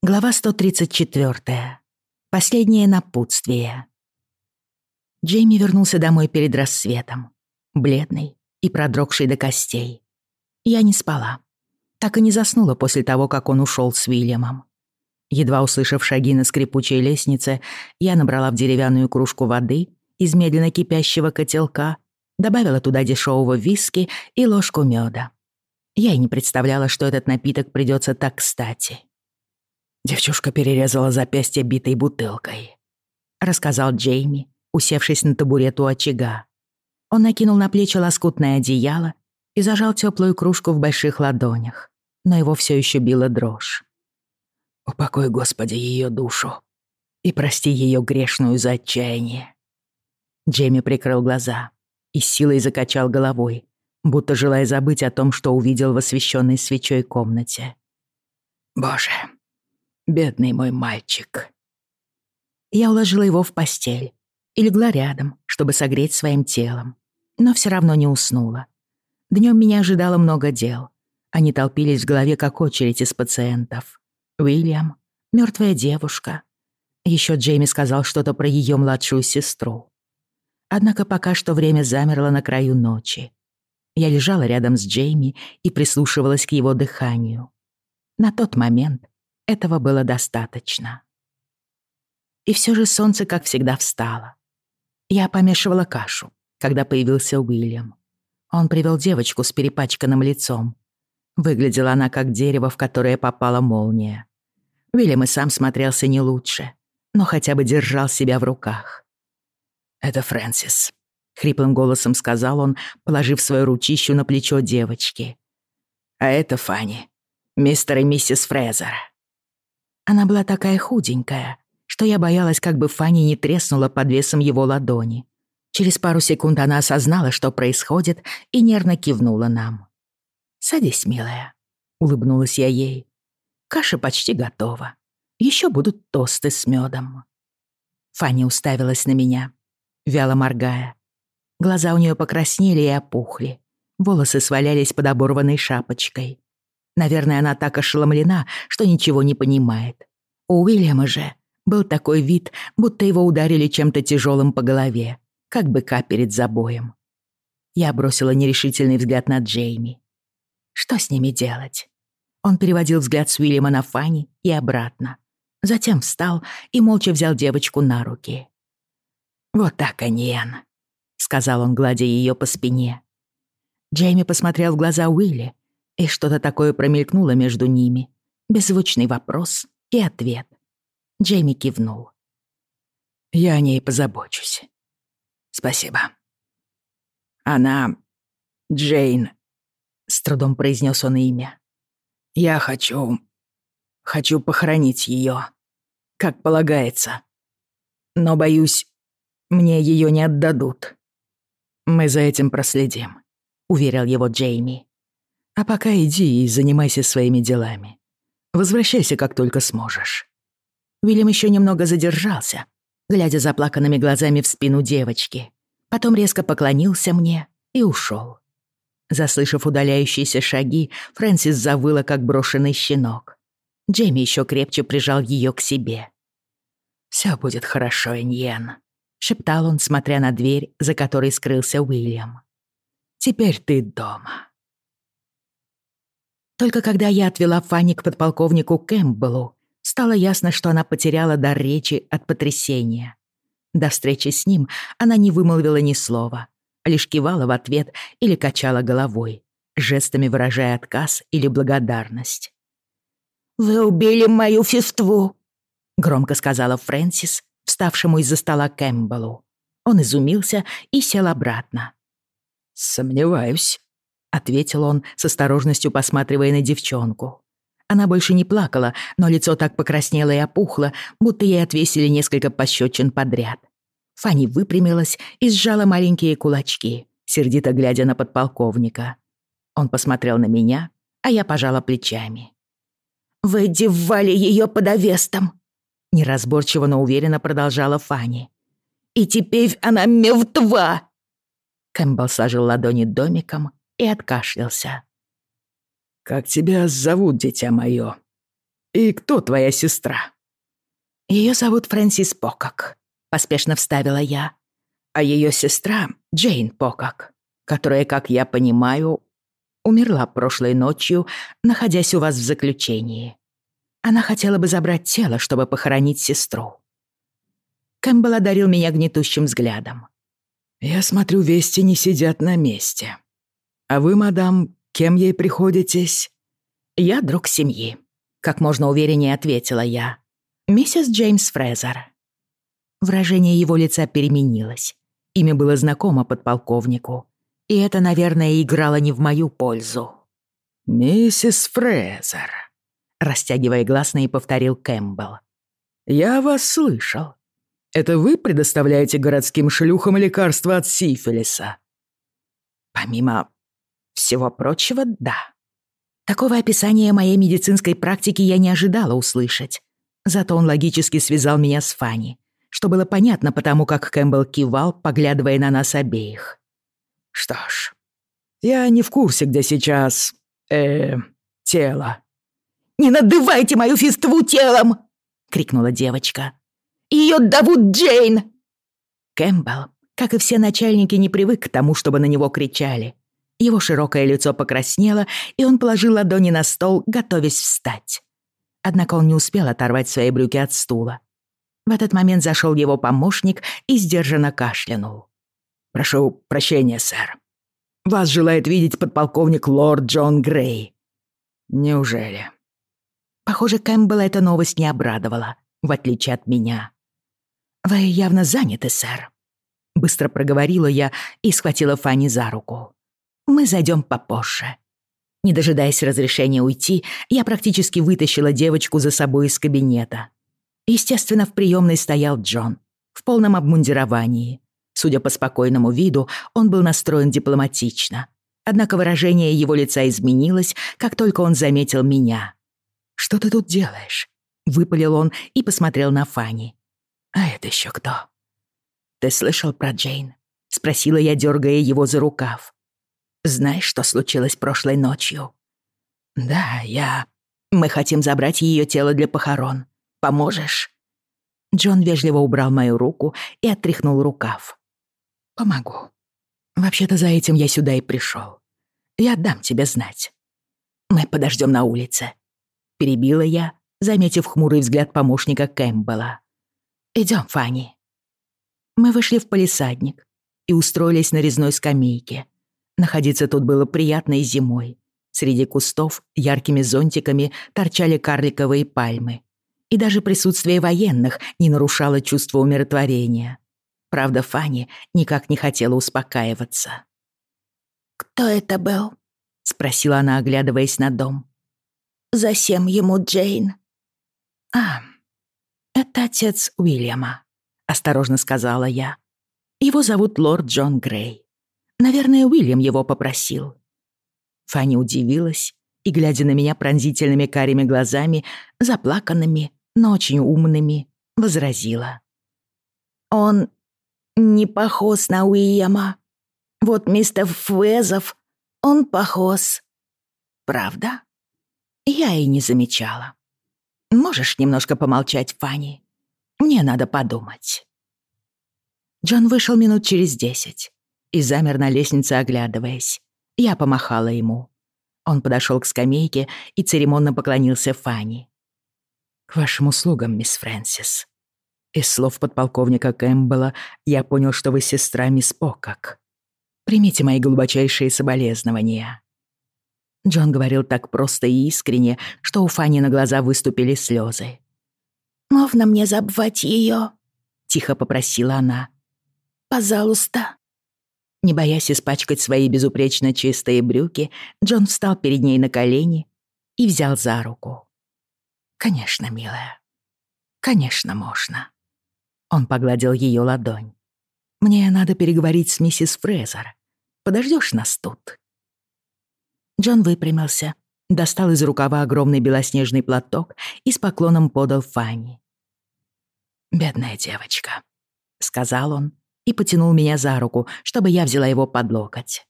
Глава 134. Последнее напутствие. Джейми вернулся домой перед рассветом, бледный и продрогший до костей. Я не спала. Так и не заснула после того, как он ушел с Уильямом. Едва услышав шаги на скрипучей лестнице, я набрала в деревянную кружку воды из медленно кипящего котелка, добавила туда дешевого виски и ложку меда. Я и не представляла, что этот напиток придется так кстати. Девчушка перерезала запястье битой бутылкой. Рассказал Джейми, усевшись на табурет у очага. Он накинул на плечи лоскутное одеяло и зажал теплую кружку в больших ладонях, но его все еще била дрожь. «Упокой, Господи, ее душу и прости ее грешную за отчаяние». Джейми прикрыл глаза и силой закачал головой, будто желая забыть о том, что увидел в освещенной свечой комнате. «Боже, Бедный мой мальчик. Я уложила его в постель и легла рядом, чтобы согреть своим телом, но все равно не уснула. Днем меня ожидало много дел. Они толпились в голове, как очередь из пациентов. Уильям, мертвая девушка. Еще Джейми сказал что-то про ее младшую сестру. Однако пока что время замерло на краю ночи. Я лежала рядом с Джейми и прислушивалась к его дыханию. На тот момент этого было достаточно. И все же солнце, как всегда, встало. Я помешивала кашу, когда появился Уильям. Он привел девочку с перепачканным лицом. Выглядела она как дерево, в которое попала молния. Уильям и сам смотрелся не лучше, но хотя бы держал себя в руках. «Это Фрэнсис», — хриплым голосом сказал он, положив свою ручищу на плечо девочки. «А это Фанни, мистер и миссис Фрезер». Она была такая худенькая, что я боялась, как бы Фанни не треснула под весом его ладони. Через пару секунд она осознала, что происходит, и нервно кивнула нам. «Садись, милая», — улыбнулась я ей. «Каша почти готова. Еще будут тосты с медом». Фанни уставилась на меня, вяло моргая. Глаза у нее покраснели и опухли. Волосы свалялись под оборванной шапочкой. Наверное, она так ошеломлена, что ничего не понимает. У Уильяма же был такой вид, будто его ударили чем-то тяжелым по голове, как быка перед забоем. Я бросила нерешительный взгляд на Джейми. Что с ними делать? Он переводил взгляд с Уильяма на Фанни и обратно. Затем встал и молча взял девочку на руки. «Вот так, Аниен», — сказал он, гладя ее по спине. Джейми посмотрел в глаза Уилли, и что-то такое промелькнуло между ними. Беззвучный вопрос и ответ. Джейми кивнул. «Я о ней позабочусь. Спасибо». «Она... Джейн», — с трудом произнес он имя. «Я хочу... хочу похоронить ее, как полагается. Но, боюсь, мне ее не отдадут. Мы за этим проследим», — уверил его Джейми. А пока иди и занимайся своими делами. Возвращайся, как только сможешь». Вильям еще немного задержался, глядя заплаканными глазами в спину девочки. Потом резко поклонился мне и ушел. Заслышав удаляющиеся шаги, Фрэнсис завыла, как брошенный щенок. Джейми еще крепче прижал ее к себе. «Все будет хорошо, Эньен», — шептал он, смотря на дверь, за которой скрылся Уильям. «Теперь ты дома». Только когда я отвела Фанни к подполковнику Кэмпбеллу, стало ясно, что она потеряла дар речи от потрясения. До встречи с ним она не вымолвила ни слова, лишь кивала в ответ или качала головой, жестами выражая отказ или благодарность. «Вы убили мою фиству», — громко сказала Фрэнсис, вставшему из-за стола Кэмпбеллу. Он изумился и сел обратно. «Сомневаюсь», — ответил он, с осторожностью посматривая на девчонку. Она больше не плакала, но лицо так покраснело и опухло, будто ей отвесили несколько пощечин подряд. Фанни выпрямилась и сжала маленькие кулачки, сердито глядя на подполковника. Он посмотрел на меня, а я пожала плечами. «Вы девали ее под овестом!» Неразборчиво, но уверенно продолжала Фанни. «И теперь она мертва!» Кэмпбелл сложил ладони домиком и откашлялся. «Как тебя зовут, дитя мое?» И кто твоя сестра?» Ее зовут Фрэнсис Покок», — поспешно вставила я. «А ее сестра Джейн Покок, которая, как я понимаю, умерла прошлой ночью, находясь у вас в заключении. Она хотела бы забрать тело, чтобы похоронить сестру». Кэмпбелл одарил меня гнетущим взглядом. «Я смотрю, вести не сидят на месте. А вы, мадам, кем ей приходитесь?» «Я друг семьи», — как можно увереннее ответила я. «Миссис Джеймс Фрезер». Выражение его лица переменилось. Имя было знакомо подполковнику. И это, наверное, играло не в мою пользу. «Миссис Фрезер», — растягивая гласные, повторил Кэмпбелл. «Я вас слышал. Это вы предоставляете городским шлюхам лекарства от сифилиса?» «Помимо всего прочего, да. Такого описания моей медицинской практики я не ожидала услышать. Зато он логически связал меня с Фанни, что было понятно потому, как Кэмпбелл кивал, поглядывая на нас обеих. «Что ж, я не в курсе, где сейчас... э тело». «Не надувайте мою фиству телом!» — крикнула девочка. Ее зовут Джейн!» Кэмпбелл, как и все начальники, не привык к тому, чтобы на него кричали. Его широкое лицо покраснело, и он положил ладони на стол, готовясь встать. Однако он не успел оторвать свои брюки от стула. В этот момент зашел его помощник и сдержанно кашлянул. «Прошу прощения, сэр. Вас желает видеть подполковник лорд Джон Грей». «Неужели?» Похоже, Кэмпбелла эта новость не обрадовала, в отличие от меня. «Вы явно заняты, сэр», — быстро проговорила я и схватила Фанни за руку. «Мы зайдем попозже». Не дожидаясь разрешения уйти, я практически вытащила девочку за собой из кабинета. Естественно, в приемной стоял Джон, в полном обмундировании. Судя по спокойному виду, он был настроен дипломатично. Однако выражение его лица изменилось, как только он заметил меня. «Что ты тут делаешь?» — выпалил он и посмотрел на Фанни. А это еще кто? Ты слышал про Джейн? Спросила я, дергая его за рукав. Знаешь, что случилось прошлой ночью? Да, я... Мы хотим забрать ее тело для похорон. Поможешь? Джон вежливо убрал мою руку и отряхнул рукав. Помогу. Вообще-то за этим я сюда и пришел. Я дам тебе знать. Мы подождем на улице. Перебила я, заметив хмурый взгляд помощника Кэмпбелла. Идем, Фанни». Мы вышли в палисадник и устроились на резной скамейке. Находиться тут было приятно и зимой. Среди кустов яркими зонтиками торчали карликовые пальмы. И даже присутствие военных не нарушало чувство умиротворения. Правда, Фанни никак не хотела успокаиваться. «Кто это был?» — спросила она, оглядываясь на дом. «Засем ему Джейн». «А, «Это отец Уильяма», — осторожно сказала я. «Его зовут лорд Джон Грей. Наверное, Уильям его попросил». Фанни удивилась и, глядя на меня пронзительными карими глазами, заплаканными, но очень умными, возразила. «Он не похож на Уильяма. Вот мистер Фуэзов, он похож. Правда?» Я и не замечала. Можешь немножко помолчать, Фанни? Мне надо подумать». Джон вышел минут через десять и замер на лестнице, оглядываясь. Я помахала ему. Он подошел к скамейке и церемонно поклонился Фанни. «К вашим услугам, мисс Фрэнсис». Из слов подполковника Кэмпбелла я понял, что вы сестра мисс Покок. Примите мои глубочайшие соболезнования. Джон говорил так просто и искренне, что у Фанни на глаза выступили слезы. «Можно мне забывать ее?» — тихо попросила она. «Пожалуйста». Не боясь испачкать свои безупречно чистые брюки, Джон встал перед ней на колени и взял за руку. «Конечно, милая. Конечно, можно». Он погладил ее ладонь. «Мне надо переговорить с миссис Фрезер. Подождешь нас тут?» Джон выпрямился, достал из рукава огромный белоснежный платок и с поклоном подал Фанни. «Бедная девочка», — сказал он и потянул меня за руку, чтобы я взяла его под локоть.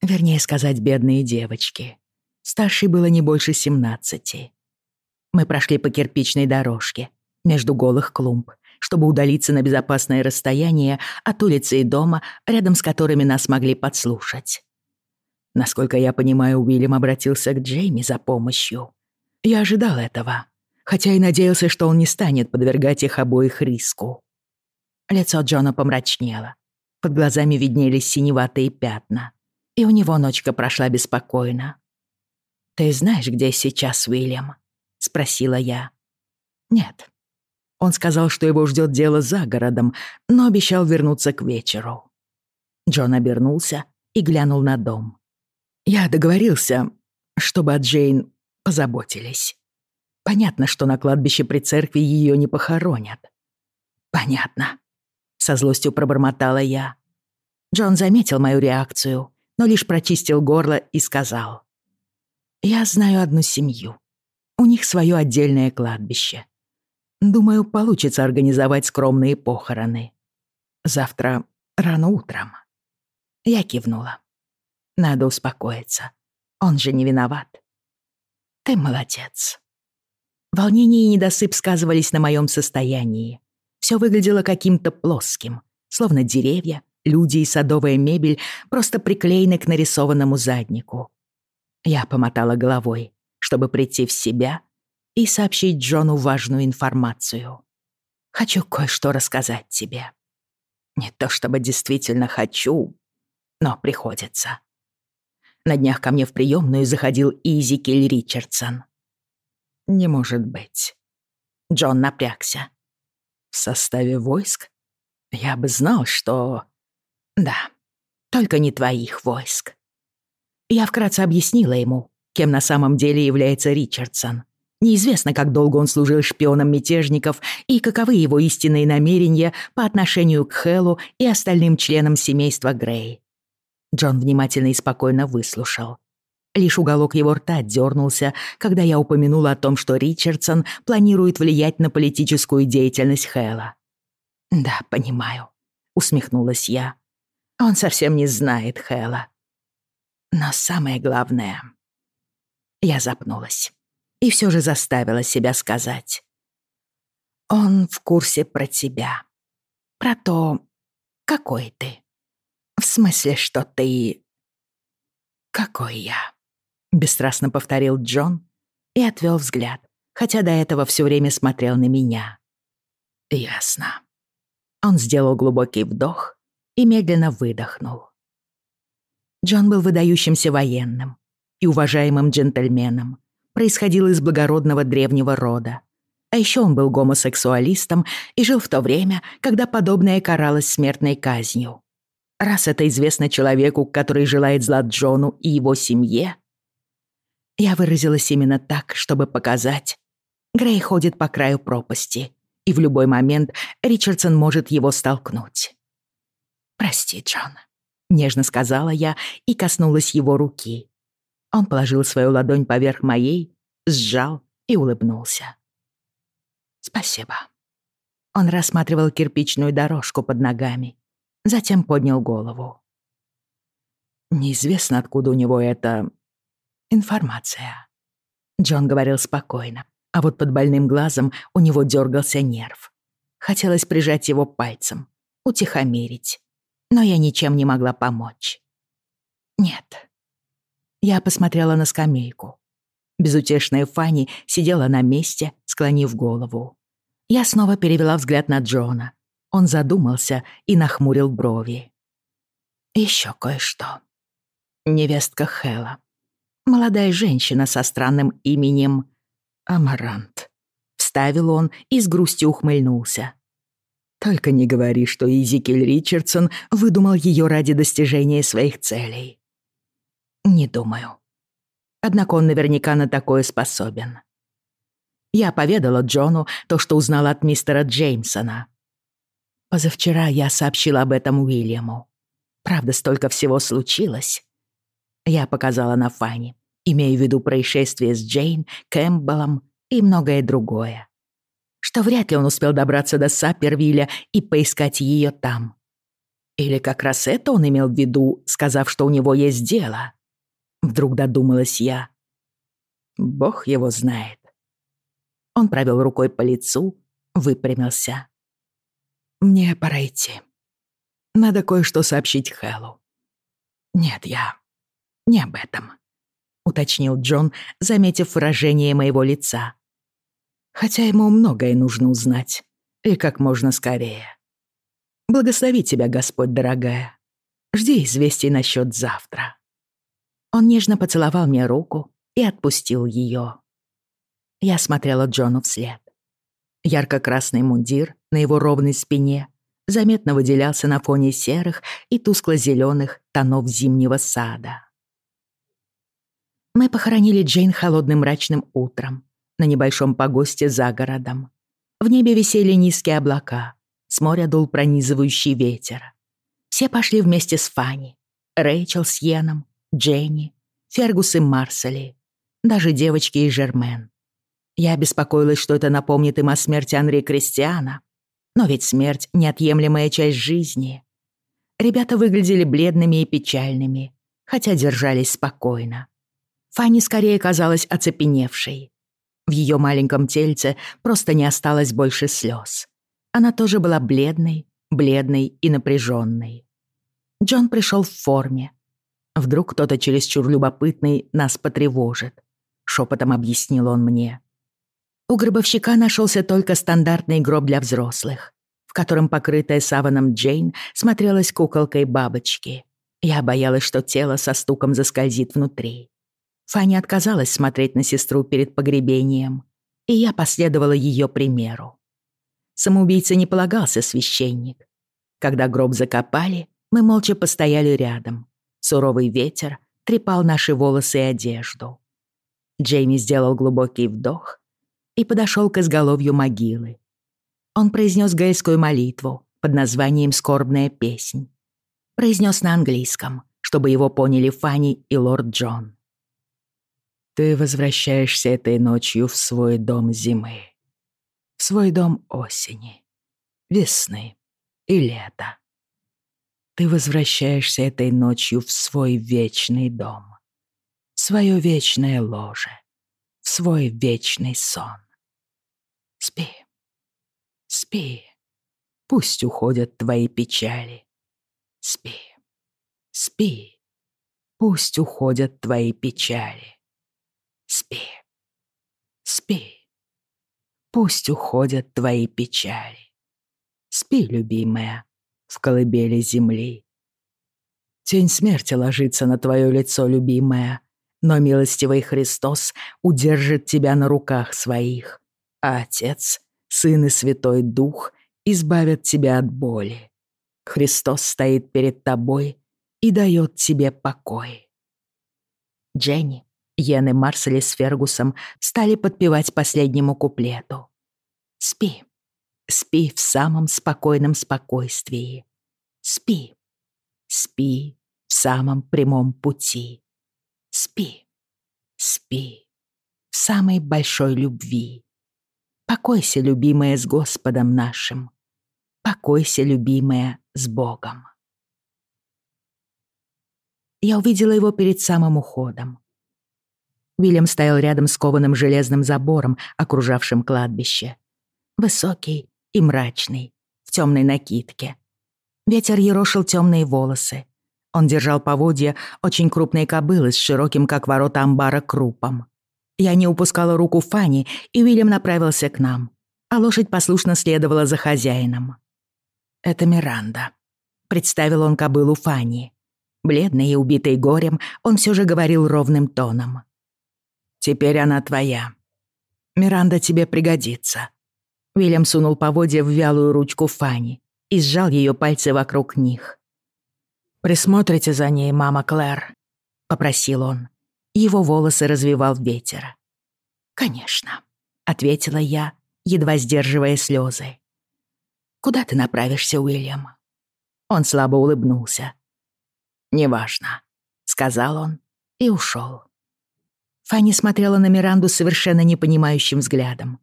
Вернее сказать, бедные девочки. Старшей было не больше семнадцати. Мы прошли по кирпичной дорожке между голых клумб, чтобы удалиться на безопасное расстояние от улицы и дома, рядом с которыми нас могли подслушать. Насколько я понимаю, Уильям обратился к Джейми за помощью. Я ожидал этого, хотя и надеялся, что он не станет подвергать их обоих риску. Лицо Джона помрачнело. Под глазами виднелись синеватые пятна. И у него ночка прошла беспокойно. «Ты знаешь, где сейчас Уильям?» — спросила я. «Нет». Он сказал, что его ждет дело за городом, но обещал вернуться к вечеру. Джон обернулся и глянул на дом. «Я договорился, чтобы о Джейн позаботились. Понятно, что на кладбище при церкви ее не похоронят». «Понятно», — со злостью пробормотала я. Джон заметил мою реакцию, но лишь прочистил горло и сказал. «Я знаю одну семью. У них свое отдельное кладбище. Думаю, получится организовать скромные похороны. Завтра рано утром». Я кивнула. Надо успокоиться. Он же не виноват. Ты молодец. Волнение и недосып сказывались на моем состоянии. Все выглядело каким-то плоским, словно деревья, люди и садовая мебель просто приклеены к нарисованному заднику. Я помотала головой, чтобы прийти в себя и сообщить Джону важную информацию. Хочу кое-что рассказать тебе. Не то чтобы действительно хочу, но приходится. На днях ко мне в приемную заходил Изикель Ричардсон. Не может быть. Джон напрягся. В составе войск? Я бы знал, что... Да, только не твоих войск. Я вкратце объяснила ему, кем на самом деле является Ричардсон. Неизвестно, как долго он служил шпионом мятежников и каковы его истинные намерения по отношению к Хэллу и остальным членам семейства Грей. Джон внимательно и спокойно выслушал. Лишь уголок его рта дернулся, когда я упомянула о том, что Ричардсон планирует влиять на политическую деятельность Хэлла. «Да, понимаю», — усмехнулась я. «Он совсем не знает Хэлла. Но самое главное...» Я запнулась и все же заставила себя сказать. «Он в курсе про тебя. Про то, какой ты. В смысле, что ты... Какой я?» Бесстрастно повторил Джон и отвел взгляд, хотя до этого все время смотрел на меня. «Ясно». Он сделал глубокий вдох и медленно выдохнул. Джон был выдающимся военным и уважаемым джентльменом, происходил из благородного древнего рода. А еще он был гомосексуалистом и жил в то время, когда подобное каралось смертной казнью. Раз это известно человеку, который желает зла Джону и его семье, я выразилась именно так, чтобы показать. Грей ходит по краю пропасти, и в любой момент Ричардсон может его столкнуть. «Прости, Джон», — нежно сказала я и коснулась его руки. Он положил свою ладонь поверх моей, сжал и улыбнулся. «Спасибо». Он рассматривал кирпичную дорожку под ногами, затем поднял голову. Неизвестно, откуда у него эта информация. Джон говорил спокойно, а вот под больным глазом у него дергался нерв. Хотелось прижать его пальцем, утихомирить, но я ничем не могла помочь. Нет. Я посмотрела на скамейку. Безутешная Фанни сидела на месте, склонив голову. Я снова перевела взгляд на Джона. Он задумался и нахмурил брови. Еще кое-что. Невестка Хэла. Молодая женщина со странным именем Амарант. Вставил он и с грустью ухмыльнулся. Только не говори, что Изикель Ричардсон выдумал ее ради достижения своих целей. Не думаю. Однако он наверняка на такое способен. Я поведала Джону то, что узнала от мистера Джеймсона. Позавчера я сообщила об этом Уильяму. Правда, столько всего случилось. Я показала на Фанни, имея в виду происшествие с Джейн, Кэмпбеллом и многое другое что вряд ли он успел добраться до Саппервилля и поискать ее там. Или как раз это он имел в виду, сказав, что у него есть дело? Вдруг додумалась я. Бог его знает. Он провел рукой по лицу, выпрямился. «Мне пора идти. Надо кое-что сообщить Хэллу». «Нет, я не об этом», — уточнил Джон, заметив выражение моего лица. «Хотя ему многое нужно узнать, и как можно скорее. Благослови тебя, Господь, дорогая. Жди известий насчет завтра». Он нежно поцеловал мне руку и отпустил ее. Я смотрела Джону вслед. Ярко-красный мундир на его ровной спине заметно выделялся на фоне серых и тускло-зелёных тонов зимнего сада. Мы похоронили Джейн холодным мрачным утром на небольшом погосте за городом. В небе висели низкие облака, с моря дул пронизывающий ветер. Все пошли вместе с Фанни, Рэйчел с Йеном, Дженни, Фергус и Марсели, даже девочки и Жермен. Я беспокоилась, что это напомнит им о смерти Анри Кристиана, но ведь смерть — неотъемлемая часть жизни. Ребята выглядели бледными и печальными, хотя держались спокойно. Фанни скорее казалась оцепеневшей. В ее маленьком тельце просто не осталось больше слез. Она тоже была бледной, бледной и напряженной. Джон пришел в форме. Вдруг кто-то чересчур любопытный нас потревожит. Шепотом объяснил он мне. У гробовщика нашелся только стандартный гроб для взрослых, в котором покрытая саваном Джейн смотрелась куколкой бабочки. Я боялась, что тело со стуком заскользит внутри. Фанни отказалась смотреть на сестру перед погребением, и я последовала ее примеру. Самоубийце не полагался священник. Когда гроб закопали, мы молча постояли рядом. Суровый ветер трепал наши волосы и одежду. Джейми сделал глубокий вдох и подошел к изголовью могилы. Он произнес гейскую молитву под названием «Скорбная песнь». Произнес на английском, чтобы его поняли Фанни и лорд Джон. «Ты возвращаешься этой ночью в свой дом зимы, в свой дом осени, весны и лета. Ты возвращаешься этой ночью в свой вечный дом, в свое вечное ложе, в свой вечный сон. Спи, спи, пусть уходят твои печали. Спи, спи, пусть уходят твои печали. Спи, спи, пусть уходят твои печали. Спи, любимая, в колыбели земли. Тень смерти ложится на твое лицо, любимая, но милостивый Христос удержит тебя на руках своих а Отец, Сын и Святой Дух избавят тебя от боли. Христос стоит перед тобой и дает тебе покой. Дженни, Йен и Марсели с Фергусом стали подпевать последнему куплету. «Спи, спи в самом спокойном спокойствии. Спи, спи в самом прямом пути. Спи, спи в самой большой любви. Покойся, любимая, с Господом нашим. Покойся, любимая, с Богом. Я увидела его перед самым уходом. Вильям стоял рядом с кованым железным забором, окружавшим кладбище. Высокий и мрачный, в темной накидке. Ветер ерошил темные волосы. Он держал поводья очень крупной кобылы с широким, как ворота амбара, крупом. Я не упускала руку Фани, и Уильям направился к нам, а лошадь послушно следовала за хозяином. «Это Миранда», — представил он кобылу Фани. Бледный и убитый горем, он все же говорил ровным тоном. «Теперь она твоя. Миранда тебе пригодится». Уильям сунул поводья в вялую ручку Фани и сжал ее пальцы вокруг них. «Присмотрите за ней, мама Клэр», — попросил он. Его волосы развивал ветер. «Конечно», — ответила я, едва сдерживая слезы. «Куда ты направишься, Уильям?» Он слабо улыбнулся. «Неважно», — сказал он и ушел. Фанни смотрела на Миранду совершенно непонимающим взглядом.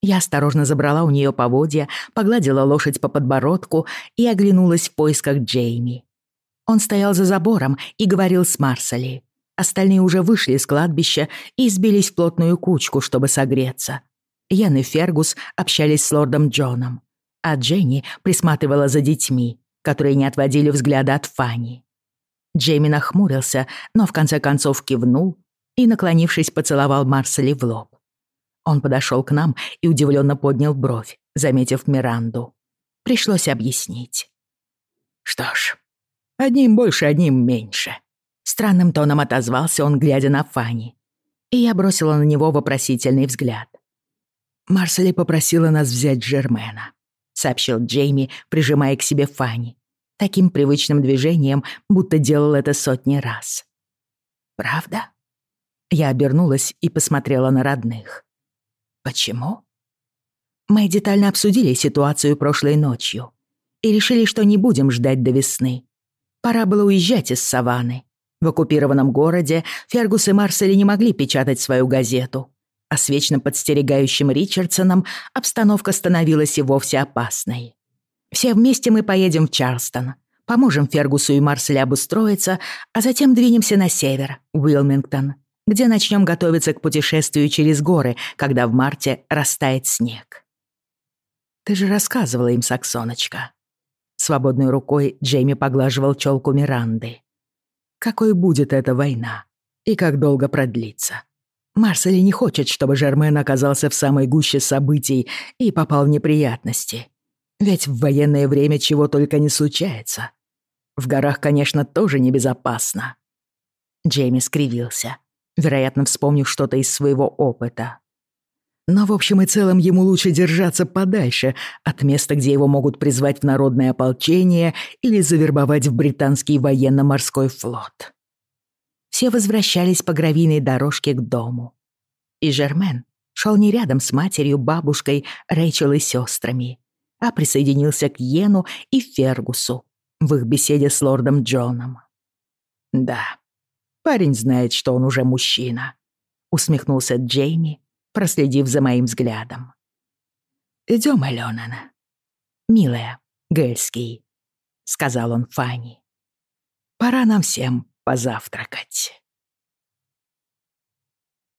Я осторожно забрала у нее поводья, погладила лошадь по подбородку и оглянулась в поисках Джейми. Он стоял за забором и говорил с Марсали. Остальные уже вышли из кладбища и сбились в плотную кучку, чтобы согреться. Ян и Фергус общались с лордом Джоном, а Дженни присматривала за детьми, которые не отводили взгляда от Фанни. Джейми нахмурился, но в конце концов кивнул и, наклонившись, поцеловал Марсели в лоб. Он подошел к нам и удивленно поднял бровь, заметив Миранду. Пришлось объяснить. «Что ж, одним больше, одним меньше». Странным тоном отозвался он, глядя на Фанни. И я бросила на него вопросительный взгляд. «Марсели попросила нас взять Жермена», — сообщил Джейми, прижимая к себе Фанни, таким привычным движением, будто делал это сотни раз. «Правда?» Я обернулась и посмотрела на родных. «Почему?» Мы детально обсудили ситуацию прошлой ночью и решили, что не будем ждать до весны. Пора было уезжать из саванны. В оккупированном городе Фергус и Марсели не могли печатать свою газету, а с вечно подстерегающим Ричардсоном обстановка становилась и вовсе опасной. Все вместе мы поедем в Чарлстон, поможем Фергусу и Марселе обустроиться, а затем двинемся на север, в Уилмингтон, где начнем готовиться к путешествию через горы, когда в марте растает снег. Ты же рассказывала им, Саксоночка. Свободной рукой Джейми поглаживал челку Миранды. Какой будет эта война? И как долго продлится? Марсели не хочет, чтобы Жермен оказался в самой гуще событий и попал в неприятности. Ведь в военное время чего только не случается. В горах, конечно, тоже небезопасно. Джейми скривился, вероятно, вспомнив что-то из своего опыта. Но в общем и целом ему лучше держаться подальше от места, где его могут призвать в народное ополчение или завербовать в британский военно-морской флот. Все возвращались по гравийной дорожке к дому. И Жермен шел не рядом с матерью, бабушкой, Рэйчел и сестрами, а присоединился к Йену и Фергусу в их беседе с лордом Джоном. «Да, парень знает, что он уже мужчина», — усмехнулся Джейми, проследив за моим взглядом. «Идём, Алёнана». «Милая, Гельский», — сказал он Фанни. «Пора нам всем позавтракать».